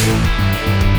Música